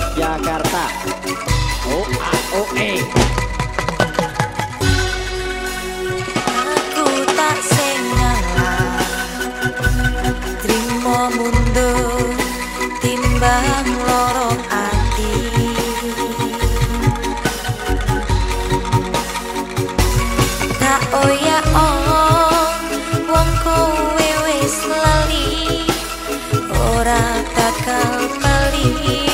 Yogyakarta. O E. Aku tak senyala Terima mundur Timbang lorong hati Tak oya oh Wong kowe wis lali. Ora takal paling